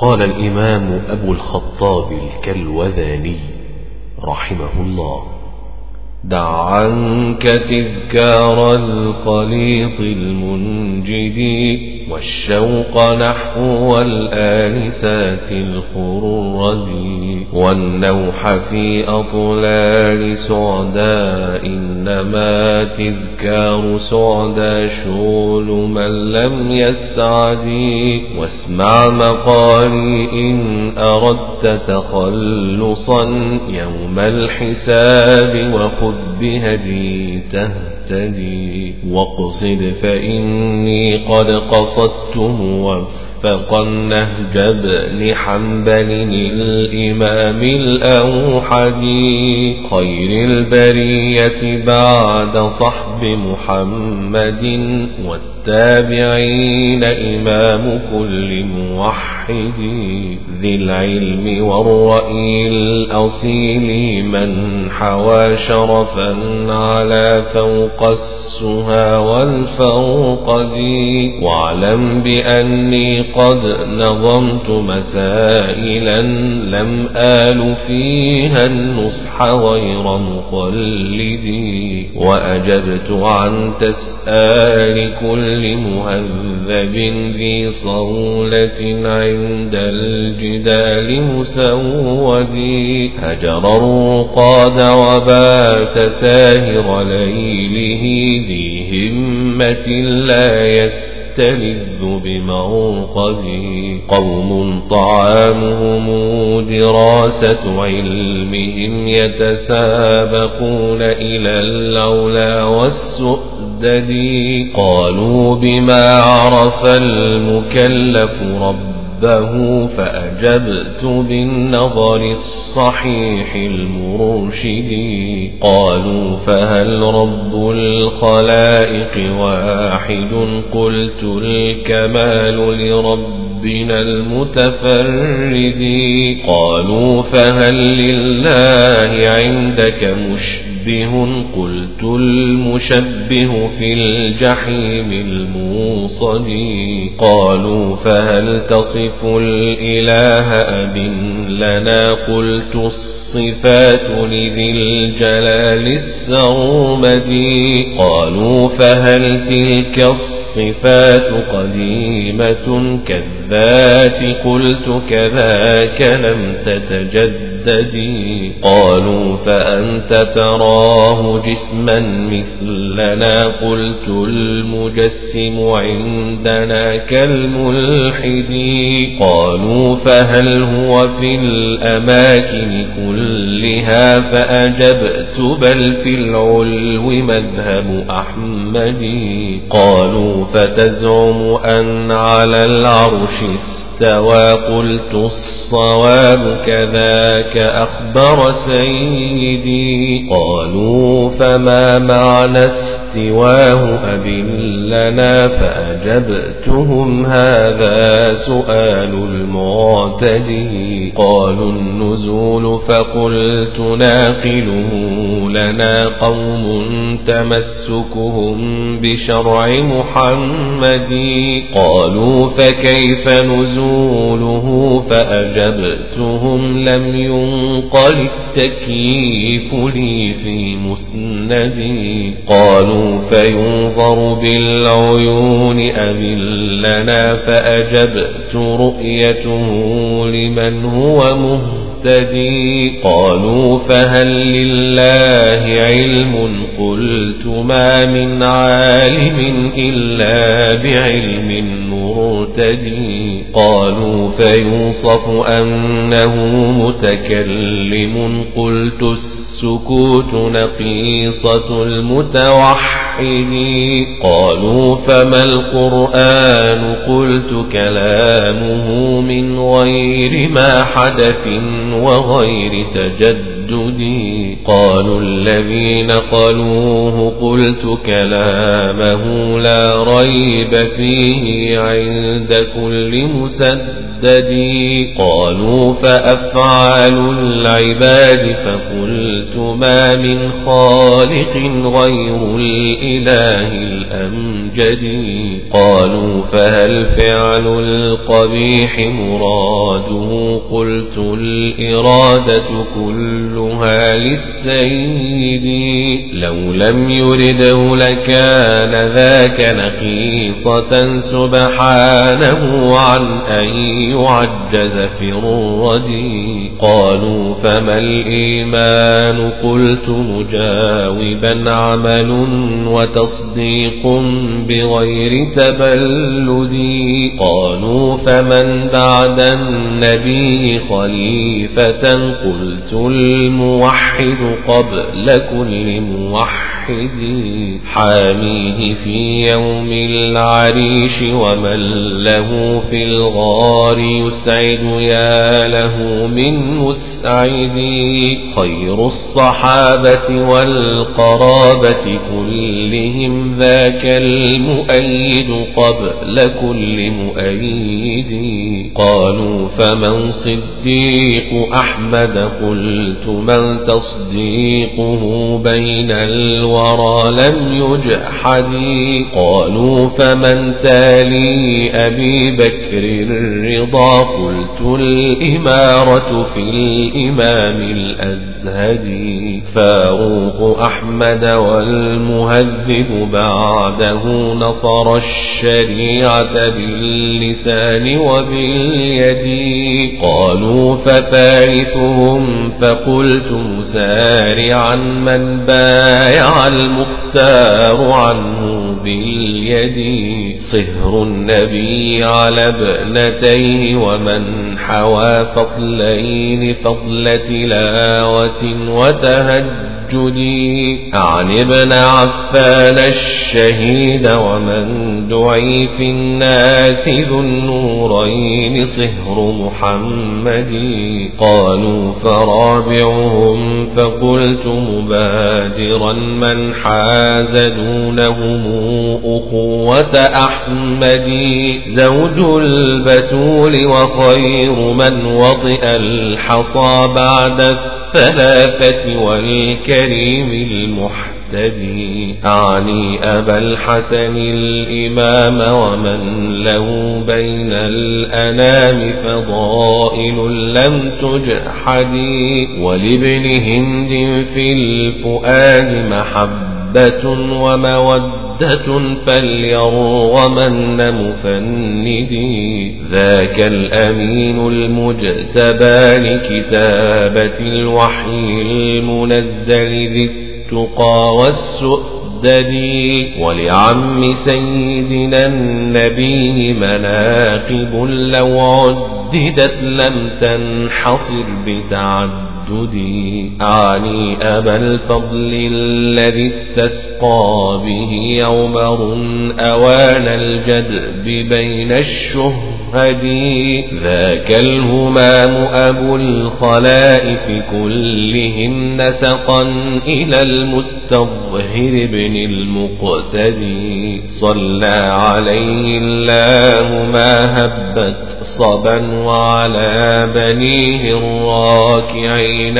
قال الإمام أبو الخطاب الكلوذاني رحمه الله. دع عنك تذكار الخليط المنجد والشوق نحو الآنسات الخرد والنوح في أطلال سعداء إنما تذكار سعداء شغل من لم يسعد واسمع مقالي إن أردت تخلصا يوم الحساب وخذ بهدي تهتدي واقصد فإني قد قصدت موفقا نهج ابن حنبل الإمام الأوحد. خير البرية بعد صحب محمد والتابعين إمام كل موحد. ذي العلم والرأي الأصيل من حوى شرفا على فوق السها والفوقد واعلم بأني قد نظمت مسائلا لم آل فيها النصح غير مقلدي وأجبت عن تسآل كل مهذب ذي صولة عند الجدال مسودي هجر الرقاد وبات ساهر ليله ذي همة لا يستطيع تلذ بموقدي قوم طعامهم دراسة علمهم يتسابقون إلى العلا والسؤدد قالوا بما عرف المكلف رب ربه فأجبت بالنظر الصحيح المرشد. قالوا فهل رب الخلائق واحد؟ قلت الكمال لربنا المتفرد قالوا فهل لله عندك مشبه قلت المشبه في الجحيم الموصد قالوا فهل تصف الإله أب لنا قلت الصفات لذي الجلال السرمدي قالوا فهل تلك الصفات قديمة كالذات قلت كذاك لم تتجددي قالوا فأنت تراه جسما مثلنا قلت المجسم عندنا كالملحد قالوا فهل هو في الأماكن كلها فأجبت بل في العلو مذهب أحمد قالوا فتزعم أن على العرش قلت الصواب كذاك أخبر سيدي. قالوا فما معنى استواه أب لنا فأجبتهم هذا سؤال المعتدي. قالوا النزول فقلت ناقله لنا قوم تمسكهم بشرع محمد. قالوا فكيف نزوله فأجبتهم لم ينقل التكييف لي في مسندي. قالوا فينظر بالعيون أم لنا؟ فأجبت رؤيته لمن هو مهتدي قالوا فهل لله علم قلت ما من عالم إلا بعلم مرتدي قالوا فيوصف أنه متكلم قلت السكوت نقيصة المتوحد قالوا فما القرآن قلت كلامه من غير ما حدث وغير تجدد. تبلدي قالوا الذين قالوه قلت كلامه لا ريب فيه عند كل مسدد. قالوا فأفعال العباد فقلت ما من خالق غير الإله الأمجد. قالوا فهل فعل القبيح مراده؟ قلت الإرادة كلها للسيد لو لم يرده لكان ذاك نقيصة سبحانه عن أن يعجز في الردي قالوا فما الإيمان؟ قلت مجاوبا عمل وتصديق بغير تبلد. قالوا فمن بعد النبي خليفة؟ قلت الموحد قبل كل موحد حاميه في يوم العريش ومن له في الغار يسعد يا له من مسعد. خير الصحابة والقرابة كلهم ذاك المؤيد قبل كل مؤيد. قالوا فمن صديق أحمد قلت من تصديقه بين الورى لم يجحد قالوا فمن تالي أبي بكر الرضا؟ قلت الإمارة في الإمام الأزهدي. فاروق أحمد والمهذب بعده نصر الشريعة باللسان وباليد. قالوا فثالثهم فقلت مسارعا من بايع المختار عنه باليد. صهر النبي على ابنتيه ومن حوى فضلين فضل تلاوة وتهجد. عن ابن عفان الشهيد ومن دعي في الناس ذو النورين صهر محمد. قالوا فرابعهم فقلت مبادرا من حاز دونهم أخوة أحمد. زوج البتول وخير من وطئ الحصى بعد الثلاثة والكريم المحتمد المهتدي أعني أبا الحسن الإمام ومن له بين الأنام فضائل لم تجحد ولابن هند في الفؤاد محبة ومودة فليرغمن مفندي ذاك الأمين المجتبى لكتابة الوحي المنزل ذي التقى والسؤدد ولعم سيدنا النبي مناقب لو عددت لم تنحصر بتعد ترددي أعني أبا الفضل الذي استسقى به عمر أوان الجدب بين الشهد ذاك الهمام أبو الخلائف كلهم نسقا إلى المستظهر بن المقتدي. صلى عليه الله ما هبت صبا وعلى بنيه الراكعين بين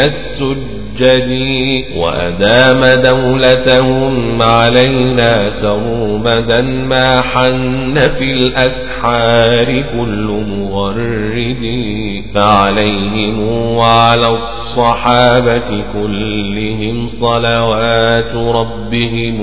السجد وأدام دولتهم علينا سرمدا ما حن في الأسحار كل مغرد فعليهم وعلى الصحابة كلهم صلوات ربهم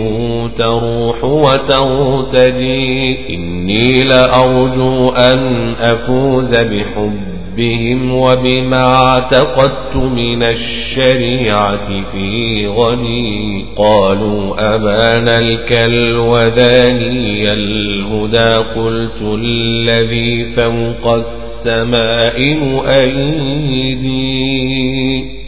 تروح وترتدي إني لأرجو أن أفوز بحب بهم وبما اعتقدت من الشريعة في غني قالوا أبانا الكلوذاني الهدى قلت الذي فوق السماء مؤيدي